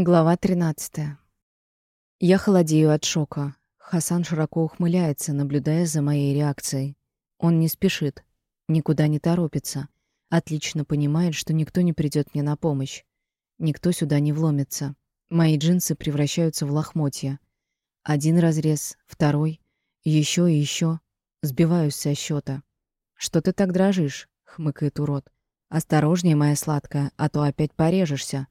Глава 13. Я холодею от шока. Хасан широко ухмыляется, наблюдая за моей реакцией. Он не спешит, никуда не торопится. Отлично понимает, что никто не придет мне на помощь. Никто сюда не вломится. Мои джинсы превращаются в лохмотья. Один разрез, второй, еще и еще. Сбиваюсь со счета. «Что ты так дрожишь?» — хмыкает урод. «Осторожнее, моя сладкая, а то опять порежешься».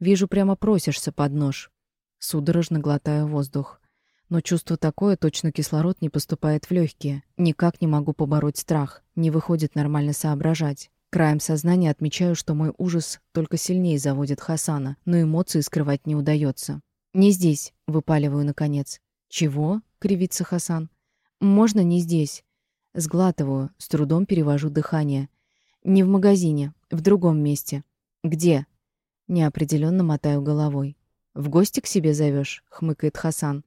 Вижу, прямо просишься под нож. Судорожно глотаю воздух. Но чувство такое, точно кислород не поступает в легкие. Никак не могу побороть страх. Не выходит нормально соображать. Краем сознания отмечаю, что мой ужас только сильнее заводит Хасана, но эмоции скрывать не удается. «Не здесь», — выпаливаю наконец. «Чего?» — кривится Хасан. «Можно не здесь». Сглатываю, с трудом перевожу дыхание. «Не в магазине, в другом месте». «Где?» Неопределенно мотаю головой. «В гости к себе зовешь? хмыкает Хасан.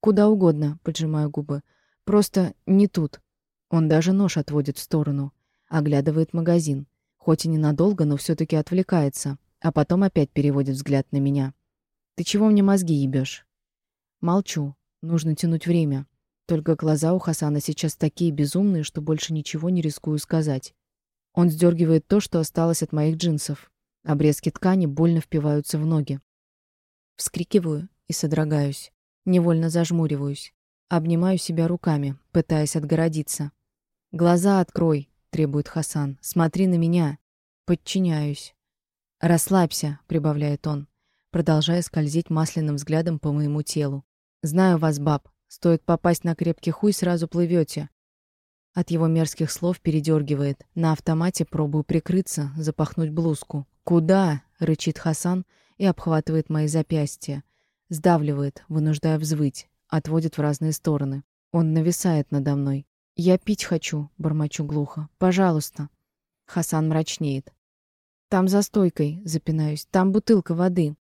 «Куда угодно», — поджимаю губы. «Просто не тут». Он даже нож отводит в сторону. Оглядывает магазин. Хоть и ненадолго, но все таки отвлекается. А потом опять переводит взгляд на меня. «Ты чего мне мозги ебешь? Молчу. Нужно тянуть время. Только глаза у Хасана сейчас такие безумные, что больше ничего не рискую сказать. Он сдергивает то, что осталось от моих джинсов. Обрезки ткани больно впиваются в ноги. Вскрикиваю и содрогаюсь. Невольно зажмуриваюсь. Обнимаю себя руками, пытаясь отгородиться. «Глаза открой», — требует Хасан. «Смотри на меня». Подчиняюсь. «Расслабься», — прибавляет он, продолжая скользить масляным взглядом по моему телу. «Знаю вас, баб. Стоит попасть на крепкий хуй, сразу плывете. От его мерзких слов передергивает. На автомате пробую прикрыться, запахнуть блузку. «Куда?» — рычит Хасан и обхватывает мои запястья. Сдавливает, вынуждая взвыть, отводит в разные стороны. Он нависает надо мной. «Я пить хочу», — бормочу глухо. «Пожалуйста». Хасан мрачнеет. «Там за стойкой», — запинаюсь. «Там бутылка воды».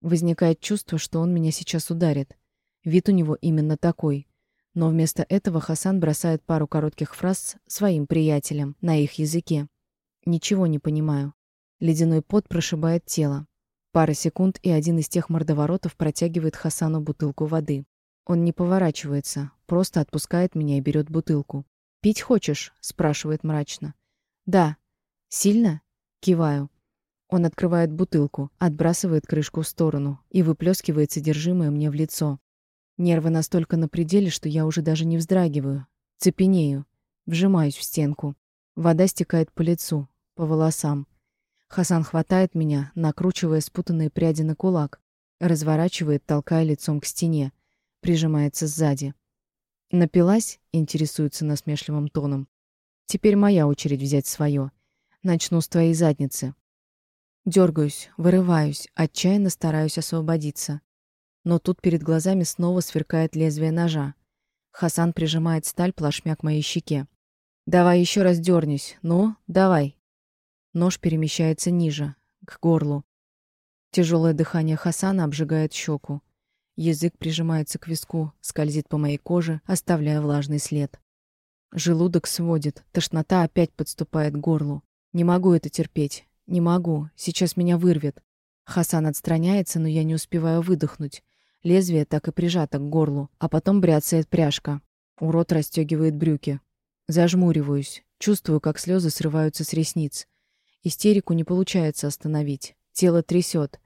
Возникает чувство, что он меня сейчас ударит. Вид у него именно такой. Но вместо этого Хасан бросает пару коротких фраз своим приятелям на их языке. Ничего не понимаю. Ледяной пот прошибает тело. Пара секунд, и один из тех мордоворотов протягивает Хасану бутылку воды. Он не поворачивается, просто отпускает меня и берет бутылку. «Пить хочешь?» — спрашивает мрачно. «Да». «Сильно?» — киваю. Он открывает бутылку, отбрасывает крышку в сторону и выплескивает содержимое мне в лицо. Нервы настолько на пределе, что я уже даже не вздрагиваю. Цепенею. Вжимаюсь в стенку. Вода стекает по лицу, по волосам. Хасан хватает меня, накручивая спутанные пряди на кулак, разворачивает, толкая лицом к стене, прижимается сзади. «Напилась?» — интересуется насмешливым тоном. «Теперь моя очередь взять свое. Начну с твоей задницы». Дергаюсь, вырываюсь, отчаянно стараюсь освободиться. Но тут перед глазами снова сверкает лезвие ножа. Хасан прижимает сталь плашмя к моей щеке. «Давай еще раз дернись. Ну, давай». Нож перемещается ниже, к горлу. Тяжелое дыхание Хасана обжигает щеку. Язык прижимается к виску, скользит по моей коже, оставляя влажный след. Желудок сводит, тошнота опять подступает к горлу. Не могу это терпеть. Не могу. Сейчас меня вырвет. Хасан отстраняется, но я не успеваю выдохнуть. Лезвие так и прижато к горлу, а потом бряцает пряжка. Урод расстегивает брюки. Зажмуриваюсь. Чувствую, как слезы срываются с ресниц. Истерику не получается остановить. Тело трясет.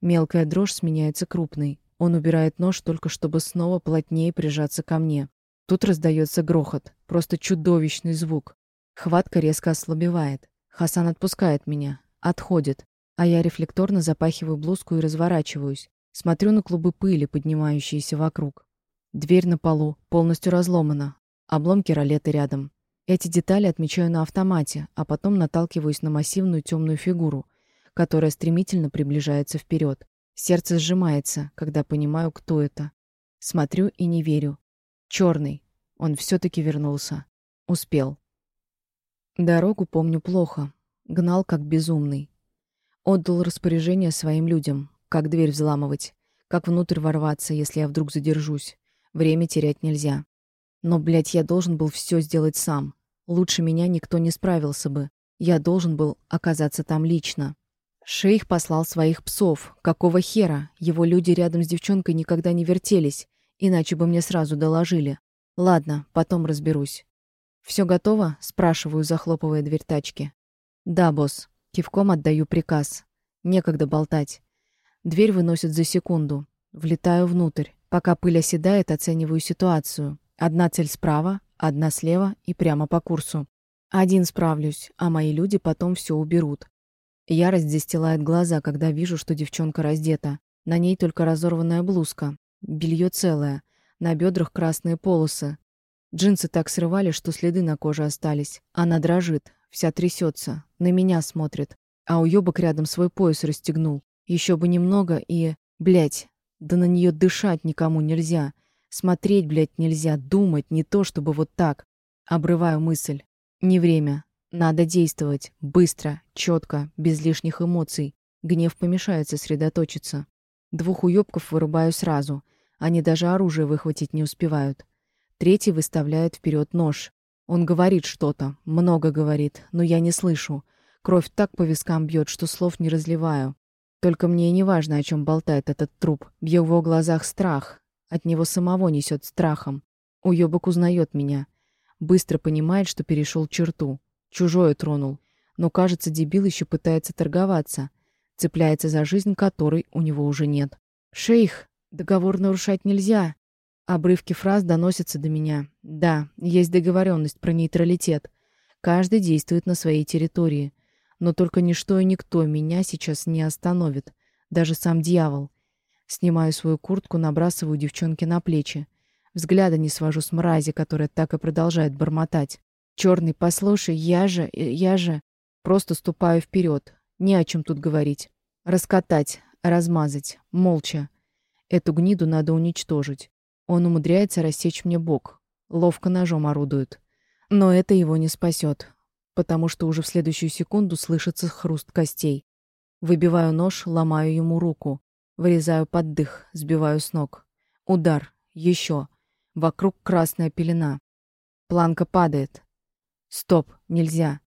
Мелкая дрожь сменяется крупной. Он убирает нож только чтобы снова плотнее прижаться ко мне. Тут раздается грохот. Просто чудовищный звук. Хватка резко ослабевает. Хасан отпускает меня. Отходит. А я рефлекторно запахиваю блузку и разворачиваюсь. Смотрю на клубы пыли, поднимающиеся вокруг. Дверь на полу, полностью разломана. Обломки ролеты рядом. Эти детали отмечаю на автомате, а потом наталкиваюсь на массивную темную фигуру, которая стремительно приближается вперед. Сердце сжимается, когда понимаю, кто это. Смотрю и не верю. Черный. Он все-таки вернулся. Успел. Дорогу помню плохо. Гнал как безумный. Отдал распоряжение своим людям, как дверь взламывать, как внутрь ворваться, если я вдруг задержусь. Время терять нельзя. Но, блядь, я должен был все сделать сам. Лучше меня никто не справился бы. Я должен был оказаться там лично. Шейх послал своих псов. Какого хера? Его люди рядом с девчонкой никогда не вертелись, иначе бы мне сразу доложили. Ладно, потом разберусь. Все готово?» — спрашиваю, захлопывая дверь тачки. «Да, босс». Кивком отдаю приказ. Некогда болтать. Дверь выносит за секунду. Влетаю внутрь. Пока пыль оседает, оцениваю ситуацию. Одна цель справа, одна слева и прямо по курсу. Один справлюсь, а мои люди потом все уберут. Ярость застилает глаза, когда вижу, что девчонка раздета. На ней только разорванная блузка. Белье целое. На бедрах красные полосы. Джинсы так срывали, что следы на коже остались. Она дрожит, вся трясется, на меня смотрит. А уёбок рядом свой пояс расстегнул. Еще бы немного и... Блять, да на нее дышать никому нельзя. Смотреть, блядь, нельзя, думать, не то чтобы вот так. Обрываю мысль. Не время. Надо действовать. Быстро, четко, без лишних эмоций. Гнев помешает сосредоточиться. Двух уёбков вырубаю сразу. Они даже оружие выхватить не успевают. Третий выставляет вперед нож. Он говорит что-то, много говорит, но я не слышу. Кровь так по вискам бьет, что слов не разливаю. Только мне и не важно, о чем болтает этот труп. В его глазах страх. От него самого несет страхом. Уёбок узнает меня. Быстро понимает, что перешел черту. Чужое тронул. Но, кажется, дебил еще пытается торговаться. Цепляется за жизнь, которой у него уже нет. «Шейх, договор нарушать нельзя!» Обрывки фраз доносятся до меня. Да, есть договоренность про нейтралитет. Каждый действует на своей территории. Но только ничто и никто меня сейчас не остановит. Даже сам дьявол. Снимаю свою куртку, набрасываю девчонке на плечи. Взгляда не свожу с мрази, которая так и продолжает бормотать. Черный, послушай, я же, я же... Просто ступаю вперед. Не о чем тут говорить. Раскатать, размазать, молча. Эту гниду надо уничтожить. Он умудряется рассечь мне бок. Ловко ножом орудует. Но это его не спасет, потому что уже в следующую секунду слышится хруст костей. Выбиваю нож, ломаю ему руку. Вырезаю под дых, сбиваю с ног. Удар. Еще. Вокруг красная пелена. Планка падает. Стоп, нельзя.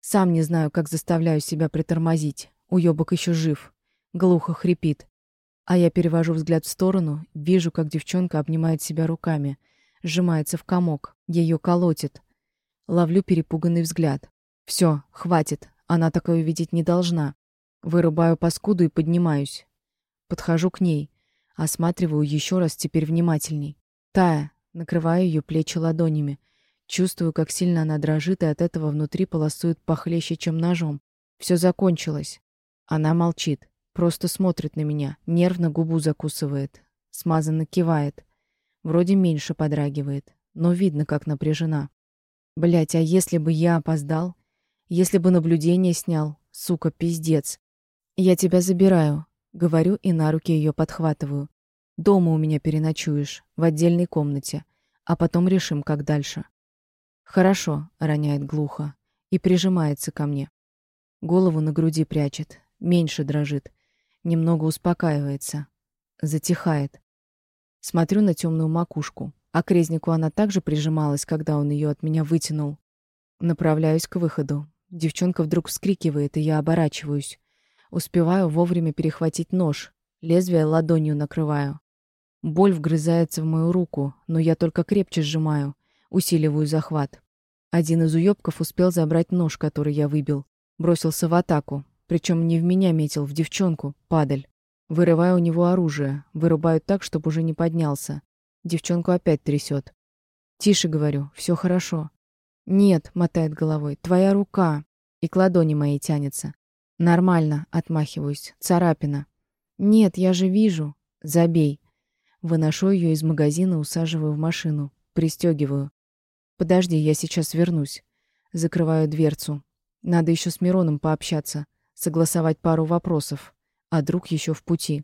Сам не знаю, как заставляю себя притормозить. Уёбок еще жив. Глухо хрипит. А я перевожу взгляд в сторону, вижу, как девчонка обнимает себя руками, сжимается в комок, ее колотит. Ловлю перепуганный взгляд. Все, хватит, она такое видеть не должна. Вырубаю паскуду и поднимаюсь. Подхожу к ней, осматриваю еще раз теперь внимательней. Тая, накрываю ее плечи ладонями. Чувствую, как сильно она дрожит, и от этого внутри полосует похлеще, чем ножом. Все закончилось. Она молчит. Просто смотрит на меня, нервно губу закусывает, смазанно кивает. Вроде меньше подрагивает, но видно, как напряжена. Блять, а если бы я опоздал? Если бы наблюдение снял? Сука, пиздец. Я тебя забираю, говорю и на руки ее подхватываю. Дома у меня переночуешь, в отдельной комнате, а потом решим, как дальше. Хорошо, роняет глухо и прижимается ко мне. Голову на груди прячет, меньше дрожит, Немного успокаивается. Затихает. Смотрю на темную макушку. А к резнику она также прижималась, когда он ее от меня вытянул. Направляюсь к выходу. Девчонка вдруг вскрикивает, и я оборачиваюсь. Успеваю вовремя перехватить нож. Лезвие ладонью накрываю. Боль вгрызается в мою руку, но я только крепче сжимаю. Усиливаю захват. Один из уёбков успел забрать нож, который я выбил. Бросился в атаку. Причем не в меня метил, в девчонку, падаль. Вырываю у него оружие, вырубаю так, чтобы уже не поднялся. Девчонку опять трясет. «Тише, — говорю, — все хорошо». «Нет», — мотает головой, — «твоя рука». И к ладони моей тянется. «Нормально», — отмахиваюсь, — «царапина». «Нет, я же вижу». «Забей». Выношу ее из магазина, усаживаю в машину. Пристегиваю. «Подожди, я сейчас вернусь». Закрываю дверцу. Надо еще с Мироном пообщаться согласовать пару вопросов, а друг еще в пути.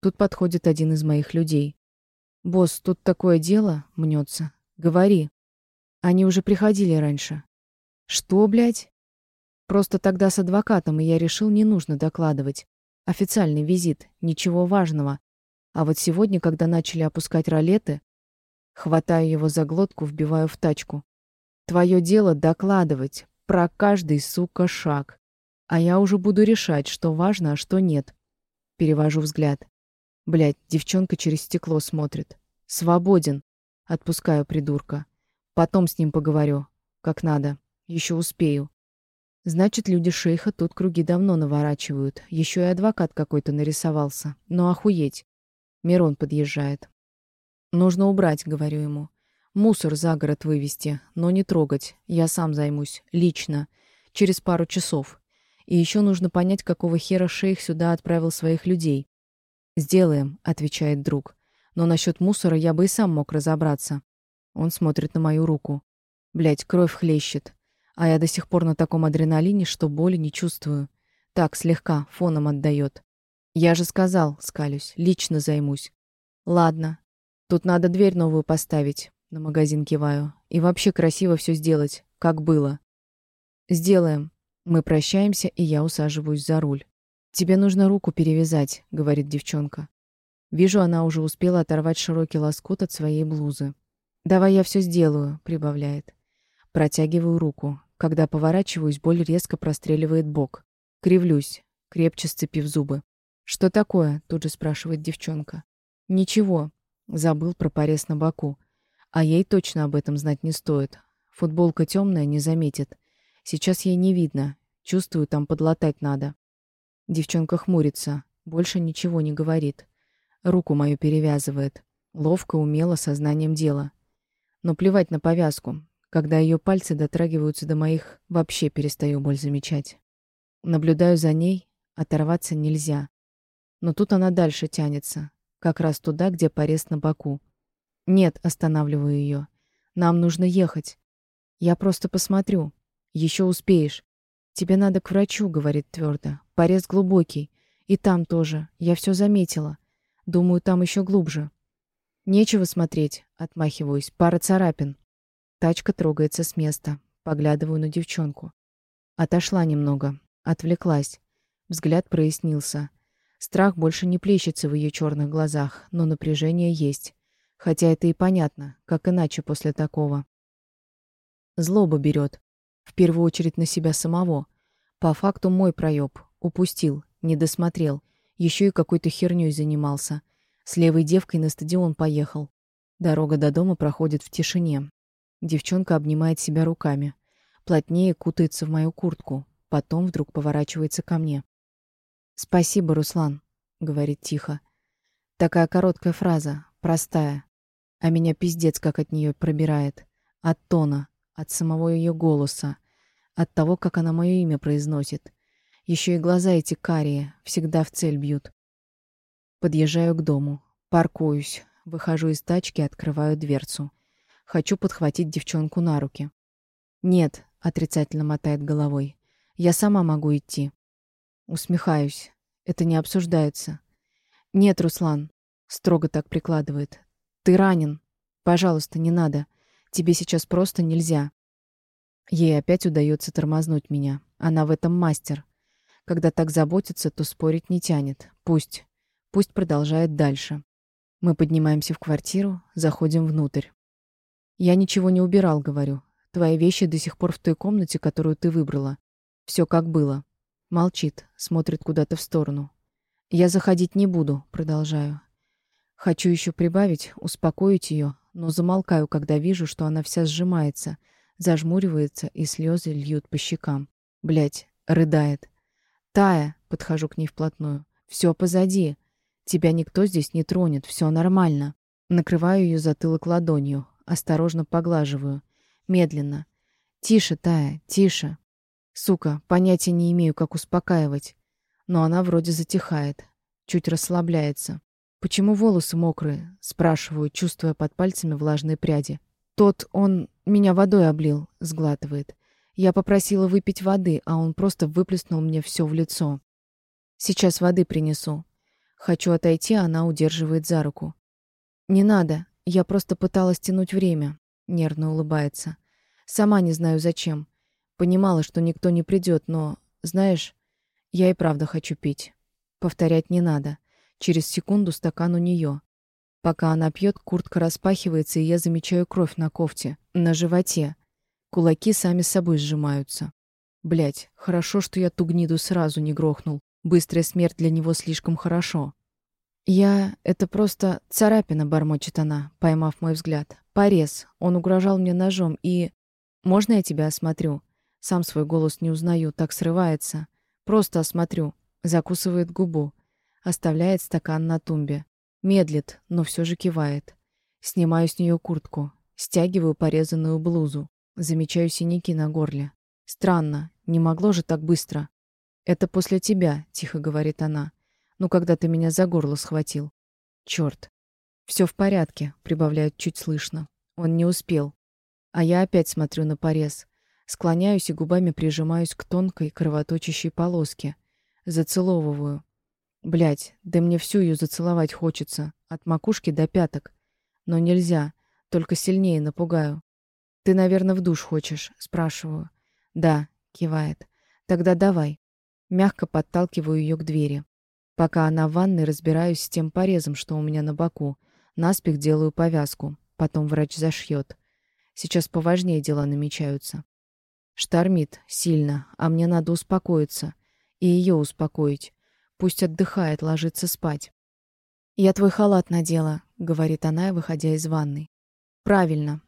Тут подходит один из моих людей. «Босс, тут такое дело?» — мнется. «Говори». Они уже приходили раньше. «Что, блядь?» Просто тогда с адвокатом, и я решил, не нужно докладывать. Официальный визит, ничего важного. А вот сегодня, когда начали опускать ролеты, хватаю его за глотку, вбиваю в тачку. Твое дело докладывать про каждый, сука, шаг. А я уже буду решать, что важно, а что нет. Перевожу взгляд. Блядь, девчонка через стекло смотрит. Свободен. Отпускаю придурка. Потом с ним поговорю. Как надо. Еще успею. Значит, люди шейха тут круги давно наворачивают. Еще и адвокат какой-то нарисовался. Ну охуеть. Мирон подъезжает. Нужно убрать, говорю ему. Мусор за город вывести, но не трогать. Я сам займусь. Лично. Через пару часов. И еще нужно понять, какого хера шейх сюда отправил своих людей. «Сделаем», — отвечает друг. «Но насчет мусора я бы и сам мог разобраться». Он смотрит на мою руку. Блять, кровь хлещет. А я до сих пор на таком адреналине, что боли не чувствую. Так, слегка, фоном отдает. Я же сказал, скалюсь, лично займусь. Ладно. Тут надо дверь новую поставить. На магазин киваю. И вообще красиво все сделать, как было. Сделаем. Мы прощаемся, и я усаживаюсь за руль. «Тебе нужно руку перевязать», — говорит девчонка. Вижу, она уже успела оторвать широкий лоскут от своей блузы. «Давай я все сделаю», — прибавляет. Протягиваю руку. Когда поворачиваюсь, боль резко простреливает бок. Кривлюсь, крепче сцепив зубы. «Что такое?» — тут же спрашивает девчонка. «Ничего». Забыл про порез на боку. А ей точно об этом знать не стоит. Футболка темная, не заметит. Сейчас ей не видно. Чувствую, там подлатать надо. Девчонка хмурится. Больше ничего не говорит. Руку мою перевязывает. Ловко, умело, сознанием дела. Но плевать на повязку. Когда ее пальцы дотрагиваются до моих, вообще перестаю боль замечать. Наблюдаю за ней, оторваться нельзя. Но тут она дальше тянется, как раз туда, где порез на боку. Нет, останавливаю ее. Нам нужно ехать. Я просто посмотрю. Еще успеешь. Тебе надо к врачу, говорит твердо. Порез глубокий. И там тоже. Я все заметила. Думаю, там еще глубже. Нечего смотреть, отмахиваюсь. Пара царапин. Тачка трогается с места. Поглядываю на девчонку. Отошла немного. Отвлеклась. Взгляд прояснился. Страх больше не плещется в ее черных глазах, но напряжение есть. Хотя это и понятно, как иначе после такого. Злоба берет. В первую очередь на себя самого. По факту мой проеб. Упустил, не досмотрел. Еще и какой-то херней занимался. С левой девкой на стадион поехал. Дорога до дома проходит в тишине. Девчонка обнимает себя руками. Плотнее кутается в мою куртку. Потом вдруг поворачивается ко мне. «Спасибо, Руслан», — говорит тихо. Такая короткая фраза, простая. А меня пиздец как от нее пробирает. От тона, от самого ее голоса, от того, как она мое имя произносит. Еще и глаза эти карие, всегда в цель бьют. Подъезжаю к дому, паркуюсь, выхожу из тачки, открываю дверцу. Хочу подхватить девчонку на руки. «Нет», — отрицательно мотает головой. «Я сама могу идти». Усмехаюсь. Это не обсуждается. «Нет, Руслан», — строго так прикладывает. «Ты ранен. Пожалуйста, не надо. Тебе сейчас просто нельзя». Ей опять удается тормознуть меня. Она в этом мастер. Когда так заботится, то спорить не тянет. Пусть. Пусть продолжает дальше. Мы поднимаемся в квартиру, заходим внутрь. Я ничего не убирал, говорю. Твои вещи до сих пор в той комнате, которую ты выбрала. Все как было. Молчит, смотрит куда-то в сторону. Я заходить не буду, продолжаю. Хочу еще прибавить, успокоить ее, но замолкаю, когда вижу, что она вся сжимается, зажмуривается и слезы льют по щекам. Блять, рыдает. Тая, подхожу к ней вплотную. Все позади. Тебя никто здесь не тронет, все нормально. Накрываю ее затылок ладонью, Осторожно поглаживаю. Медленно. «Тише, Тая, тише!» Сука, понятия не имею, как успокаивать. Но она вроде затихает. Чуть расслабляется. «Почему волосы мокрые?» — спрашиваю, чувствуя под пальцами влажные пряди. «Тот, он меня водой облил», — сглатывает. Я попросила выпить воды, а он просто выплеснул мне все в лицо. «Сейчас воды принесу». Хочу отойти, а она удерживает за руку. «Не надо. Я просто пыталась тянуть время, нервно улыбается. Сама не знаю зачем. Понимала, что никто не придет, но, знаешь, я и правда хочу пить. Повторять не надо. Через секунду стакан у нее. Пока она пьет, куртка распахивается, и я замечаю кровь на кофте, на животе. Кулаки сами собой сжимаются. Блять, хорошо, что я ту гниду сразу не грохнул. Быстрая смерть для него слишком хорошо. Я... Это просто царапина, бормочет она, поймав мой взгляд. Порез. Он угрожал мне ножом и... Можно я тебя осмотрю? Сам свой голос не узнаю, так срывается. Просто осмотрю. Закусывает губу. Оставляет стакан на тумбе. Медлит, но все же кивает. Снимаю с нее куртку. Стягиваю порезанную блузу. Замечаю синяки на горле. Странно, не могло же так быстро. «Это после тебя», — тихо говорит она. «Ну, когда ты меня за горло схватил». Черт. Все в порядке», — прибавляет чуть слышно. Он не успел. А я опять смотрю на порез. Склоняюсь и губами прижимаюсь к тонкой кровоточащей полоске. Зацеловываю. Блять, да мне всю ее зацеловать хочется. От макушки до пяток. Но нельзя. Только сильнее напугаю. «Ты, наверное, в душ хочешь?» — спрашиваю. «Да», — кивает. «Тогда давай». Мягко подталкиваю ее к двери. Пока она в ванной, разбираюсь с тем порезом, что у меня на боку. Наспех делаю повязку. Потом врач зашьет. Сейчас поважнее дела намечаются. Штормит сильно, а мне надо успокоиться. И ее успокоить. Пусть отдыхает, ложится спать. «Я твой халат надела», — говорит она, выходя из ванной. «Правильно».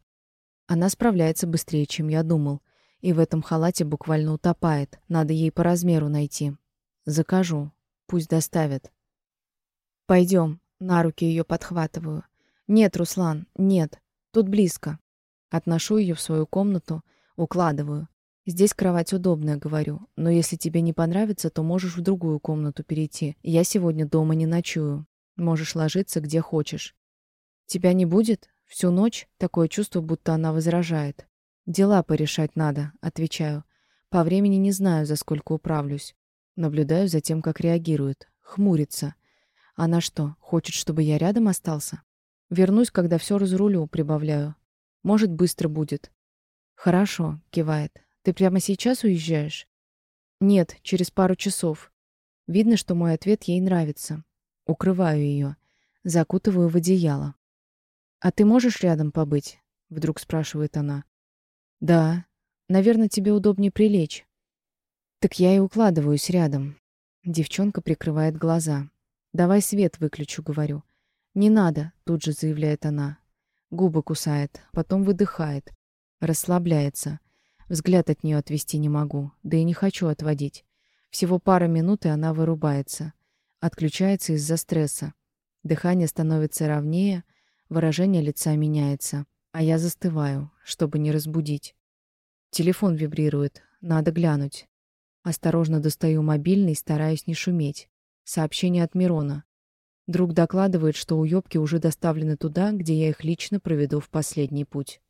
Она справляется быстрее, чем я думал. И в этом халате буквально утопает. Надо ей по размеру найти. Закажу. Пусть доставят. Пойдем. На руки ее подхватываю. Нет, Руслан, нет. Тут близко. Отношу ее в свою комнату, укладываю. Здесь кровать удобная, говорю, но если тебе не понравится, то можешь в другую комнату перейти. Я сегодня дома не ночую. Можешь ложиться где хочешь. Тебя не будет? Всю ночь такое чувство, будто она возражает. Дела порешать надо, отвечаю. По времени не знаю, за сколько управлюсь. Наблюдаю за тем, как реагирует. Хмурится. Она что, хочет, чтобы я рядом остался? Вернусь, когда все разрулю, прибавляю. Может, быстро будет. Хорошо, кивает. Ты прямо сейчас уезжаешь? Нет, через пару часов. Видно, что мой ответ ей нравится. Укрываю ее, закутываю в одеяло. А ты можешь рядом побыть? Вдруг спрашивает она. Да. Наверное, тебе удобнее прилечь. Так я и укладываюсь рядом. Девчонка прикрывает глаза. Давай свет выключу, говорю. Не надо, тут же заявляет она. Губы кусает, потом выдыхает, расслабляется. Взгляд от нее отвести не могу, да и не хочу отводить. Всего пара минут, и она вырубается. Отключается из-за стресса. Дыхание становится ровнее, выражение лица меняется, а я застываю, чтобы не разбудить. Телефон вибрирует, надо глянуть. Осторожно достаю мобильный, стараясь не шуметь. Сообщение от Мирона. Друг докладывает, что уёбки уже доставлены туда, где я их лично проведу в последний путь.